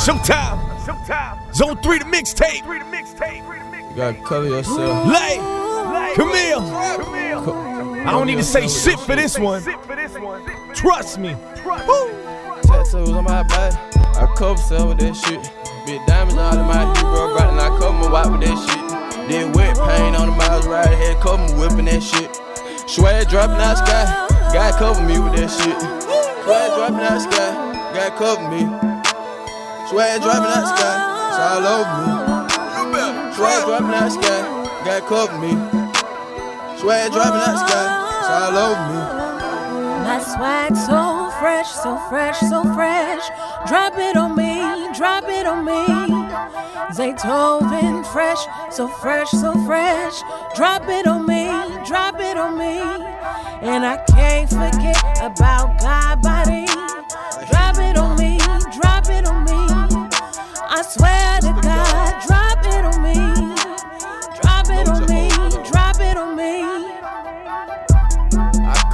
Showtime. Showtime. Zone 3 the mixtape. You gotta cover yourself. Lay. Camille. I don't need to say shit for this one. Trust me. Tattoos on my body. I cover myself with that shit. Big diamonds all in my head, bro. Bright and I cover my white with that shit. Did wet paint on the miles right ahead, cover me whipping that shit. Swag dropping out sky. God cover me with that shit. Swag dropping out sky. God cover me. Swag dropping out sky. It's all over me. Swag dropping out sky. God cover me. Swag dropping out sky. It's all over me. My swag so fresh, so fresh, so fresh. Drop it on me, drop it on me. Zaytoven fresh, so fresh, so fresh. Drop it on me, drop it on me. And I can't forget about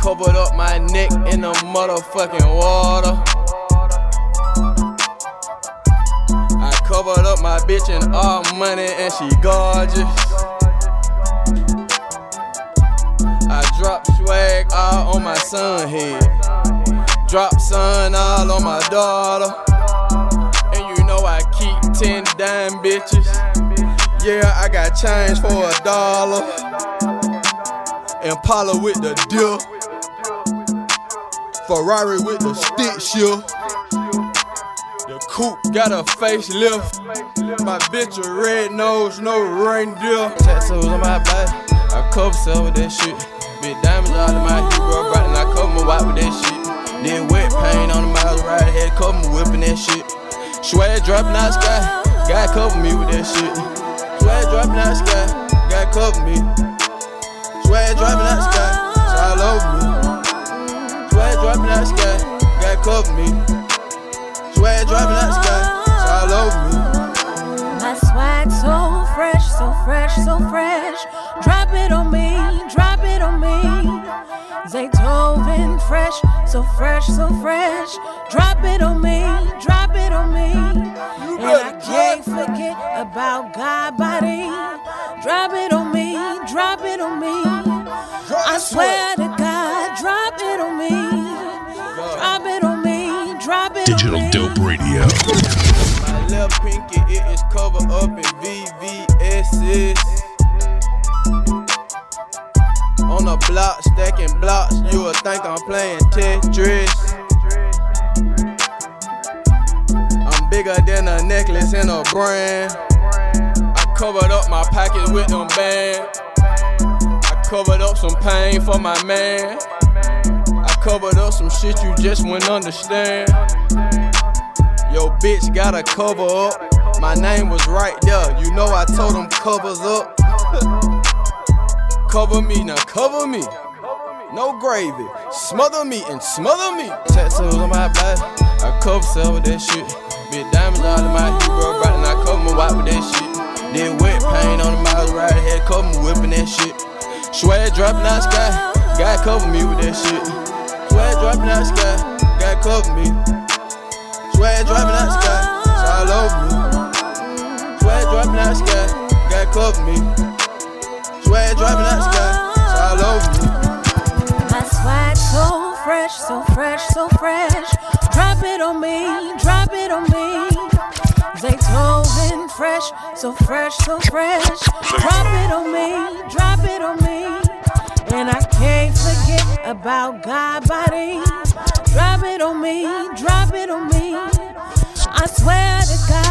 covered up my neck in the motherfucking water. I covered up my bitch in all money and she gorgeous. I drop swag all on my son head. Drop son all on my daughter. And you know I keep 10 dime bitches. Yeah, I got change for a dollar. Impala with the deal. Ferrari with the stick shift. The coupe got a facelift. My bitch a red nose, no reindeer. Tattoos on my body. I cover myself with that shit. Big diamonds all in my head, bro. Bright and I cover my white with that shit. Did wet paint on the miles right ahead, cover me whipping that shit. Swag dropping out sky. God cover me with that shit. Swag dropping out sky. God cover me. Swag dropping cover me. Swag dropping out sky, it's all over me. My swag so fresh, so fresh, so fresh. Drop it on me, drop it on me. Zaytoven fresh, so fresh, so fresh. Drop it on me, drop it on me. And I can't forget about God body. Drop it on me, drop it on me. I swear Digital. Dope Radio. My left pinky, it is covered up in VVS's. On the block, stacking blocks, you would think I'm playing Tetris. I'm bigger than a necklace and a brand. I covered up my pockets with them bands. I covered up some pain for my man. Covered up some shit you just wouldn't understand. Yo, bitch gotta cover up. My name was right there. You know I told them covers up. cover me, now cover me. No gravy. Smother me and smother me. Tattoos on my body. I cover myself with that shit. Big diamonds all in my head, bro. Bright and I cover my white with that shit. Did wet paint on the miles right ahead. Cover me whipping that shit. Swag dropping out sky. God cover me with that shit. Dropping sky. God cover me. Swag dropping sky, it's all over me. Swag dropping sky, God cover me. Swag dropping sky, it's all over me. My swag so fresh, so fresh, so fresh. Drop it on me, drop it on me. They told Zaytoven fresh, so fresh, so fresh. Drop it on me, forget about God body. Drop it on me, drop it on me. I swear to God.